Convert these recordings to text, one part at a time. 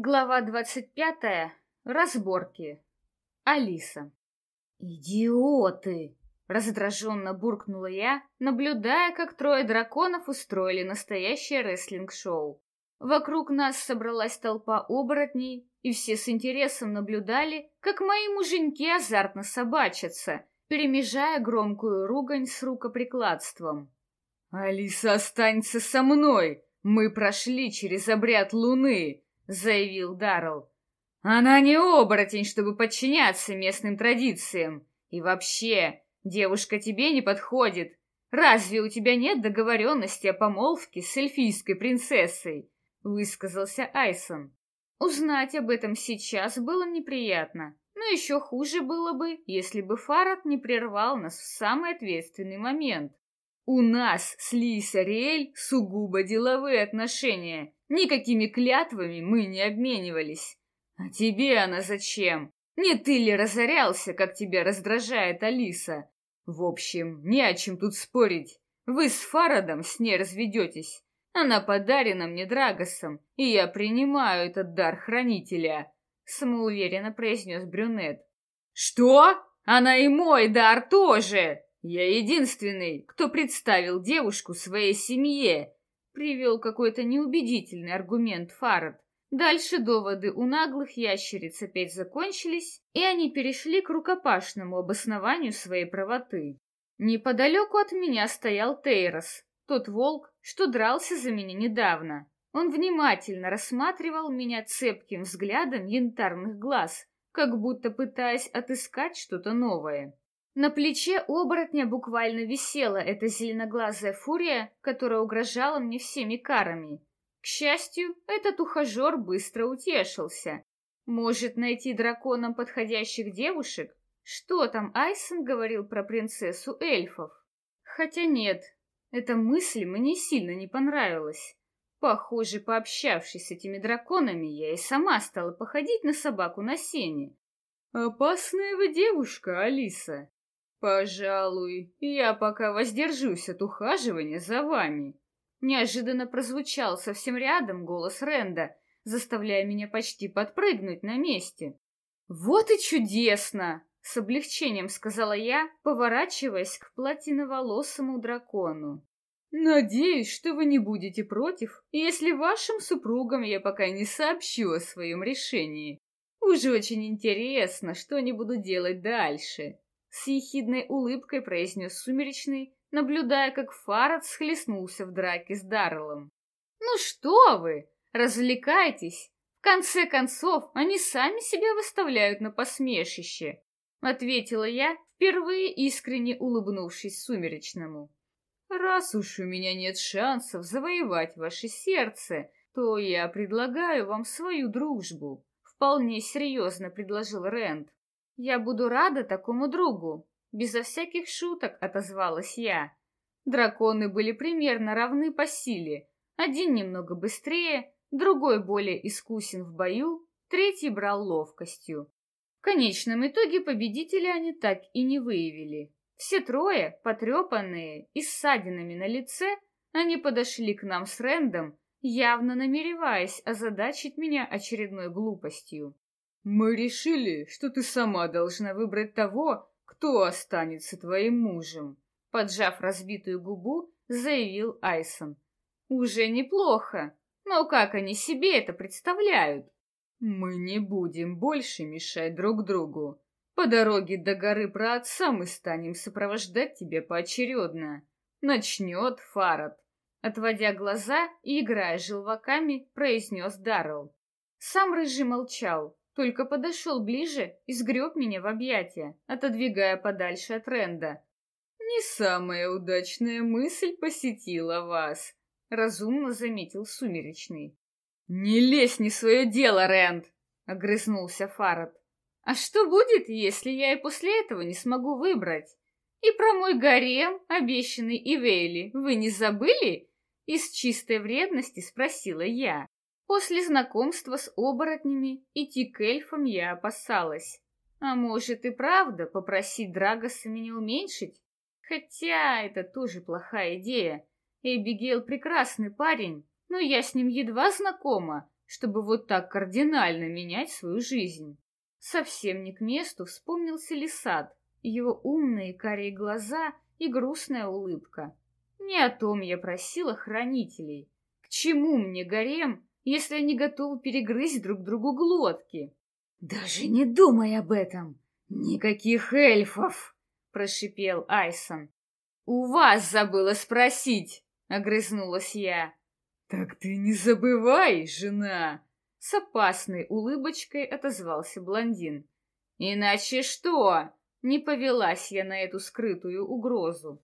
Глава двадцать пятая. Разборки. Алиса. «Идиоты!» — раздраженно буркнула я, наблюдая, как трое драконов устроили настоящее рестлинг-шоу. Вокруг нас собралась толпа оборотней, и все с интересом наблюдали, как мои муженьки азартно собачатся, перемежая громкую ругань с рукоприкладством. «Алиса останется со мной! Мы прошли через обряд луны!» Заявил Даррелл. Она не оборотень, чтобы подчиняться местным традициям. И вообще, девушка тебе не подходит. Разве у тебя нет договоренности о помолвке с эльфийской принцессой? Высказался Айсон. Узнать об этом сейчас было неприятно, но еще хуже было бы, если бы Фарад не прервал нас в самый ответственный момент. У нас с Лисой Риэль сугубо деловые отношения, Никакими клятвами мы не обменивались. А тебе она зачем? Не ты ли разорялся, как тебя раздражает Алиса? В общем, не о чем тут спорить. Вы с Фарадом с ней разведетесь. Она подарена мне Драгосом, и я принимаю этот дар хранителя», — самоуверенно произнес брюнет. «Что? Она и мой дар тоже! Я единственный, кто представил девушку своей семье, привел какой-то неубедительный аргумент Фарад. Дальше доводы у наглых ящериц опять закончились, и они перешли к рукопашному обоснованию своей правоты. Неподалеку от меня стоял Тейрос, тот волк, что дрался за меня недавно. Он внимательно рассматривал меня цепким взглядом янтарных глаз, как будто пытаясь отыскать что-то новое. На плече оборотня буквально висела эта зеленоглазая фурия, которая угрожала мне всеми карами. К счастью, этот ухажер быстро утешился. Может найти драконам подходящих девушек? Что там Айсон говорил про принцессу эльфов? Хотя нет, эта мысль мне сильно не понравилась. Похоже, пообщавшись с этими драконами, я и сама стала походить на собаку на сене. «Опасная вы девушка, Алиса», «Пожалуй, я пока воздержусь от ухаживания за вами», Неожиданно прозвучал совсем рядом голос Ренда, заставляя меня почти подпрыгнуть на месте. «Вот и чудесно!» — с облегчением сказала я, поворачиваясь к платиноволосому дракону. «Надеюсь, что вы не будете против, если вашим супругам я пока не сообщу о своем решении. Уж очень интересно, что они будут делать дальше». С ехидной улыбкой произнес Сумеречный, наблюдая, как Фарад схлестнулся в драке с Дарреллом. «Ну что вы! Развлекайтесь! В конце концов, они сами себя выставляют на посмешище!» Ответила я, впервые искренне улыбнувшись Сумеречному. «Раз уж у меня нет шансов завоевать ваше сердце, то я предлагаю вам свою дружбу», — вполне серьезно предложил Рэнд. «Я буду рада такому другу», — безо всяких шуток отозвалась я. Драконы были примерно равны по силе. Один немного быстрее, другой более искусен в бою, третий брал ловкостью. В конечном итоге победителя они так и не выявили. Все трое, потрепанные и с ссадинами на лице, они подошли к нам с Рэндом, явно намереваясь озадачить меня очередной глупостью. Мы решили, что ты сама должна выбрать того, кто останется твоим мужем. Поджав разбитую губу, заявил Айсон. Уже неплохо, но как они себе это представляют? Мы не будем больше мешать друг другу. По дороге до горы про мы станем сопровождать тебя поочередно. Начнет Фарад. Отводя глаза и играя желваками, произнес Даррелл. Сам Рыжий молчал, только подошел ближе и сгреб меня в объятия, отодвигая подальше от Ренда. «Не самая удачная мысль посетила вас», — разумно заметил Сумеречный. «Не лезь не свое дело, Рэнд!» — огрызнулся Фарад. «А что будет, если я и после этого не смогу выбрать? И про мой гарем, обещанный Ивейли, вы не забыли?» Из чистой вредности спросила я. После знакомства с оборотнями идти к эльфам я опасалась. А может и правда попросить Драгоса меня уменьшить? Хотя это тоже плохая идея. Эбигейл прекрасный парень, но я с ним едва знакома, чтобы вот так кардинально менять свою жизнь. Совсем не к месту вспомнился Лисат, его умные карие глаза и грустная улыбка. Не о том я просила хранителей. К чему мне гарем, если они готовы перегрызть друг другу глотки? Даже не думай об этом! Никаких эльфов! Прошипел Айсон. У вас забыла спросить, огрызнулась я. Так ты не забывай, жена! С опасной улыбочкой отозвался блондин. Иначе что? Не повелась я на эту скрытую угрозу.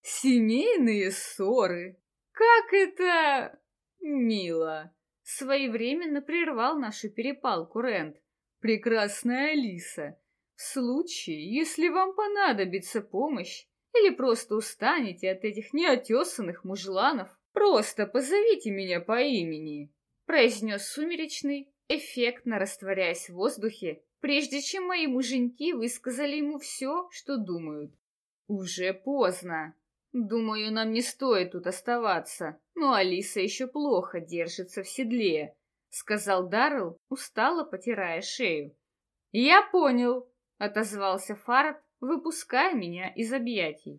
Семейные ссоры. Как это мило. Своевременно прервал нашу перепалку Рент. Прекрасная Алиса, в случае, если вам понадобится помощь или просто устанете от этих неотесанных мужланов, просто позовите меня по имени, произнес сумеречный, эффектно растворяясь в воздухе, прежде чем мои муженьки высказали ему все, что думают. Уже поздно. Думаю, нам не стоит тут оставаться, но Алиса еще плохо держится в седле, сказал Даррелл, устало потирая шею. Я понял, отозвался Фарад, выпуская меня из объятий.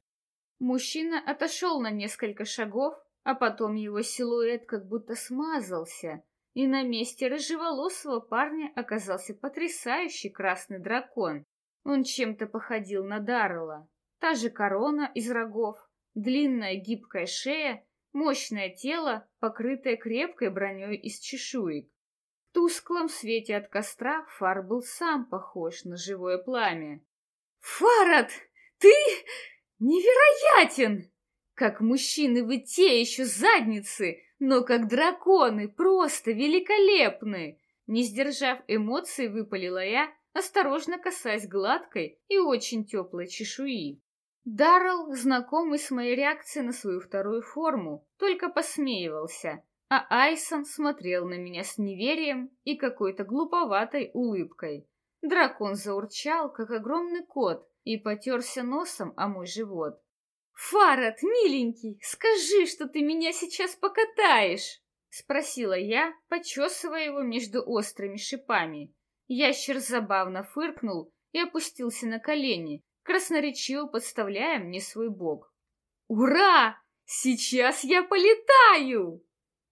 Мужчина отошел на несколько шагов, а потом его силуэт как будто смазался, и на месте рыжеволосого парня оказался потрясающий красный дракон. Он чем-то походил на Даррелла. Та же корона из рогов, Длинная гибкая шея, мощное тело, покрытое крепкой броней из чешуек. В тусклом свете от костра Фар был сам похож на живое пламя. «Фарад, ты невероятен! Как мужчины вы те еще задницы, но как драконы просто великолепны!» Не сдержав эмоций, выпалила я, осторожно касаясь гладкой и очень теплой чешуи. Даррелл, знакомый с моей реакцией на свою вторую форму, только посмеивался, а Айсон смотрел на меня с неверием и какой-то глуповатой улыбкой. Дракон заурчал, как огромный кот, и потерся носом о мой живот. «Фарад, миленький, скажи, что ты меня сейчас покатаешь!» — спросила я, почесывая его между острыми шипами. Ящер забавно фыркнул и опустился на колени, красноречиво подставляя мне свой бок. «Ура! Сейчас я полетаю!»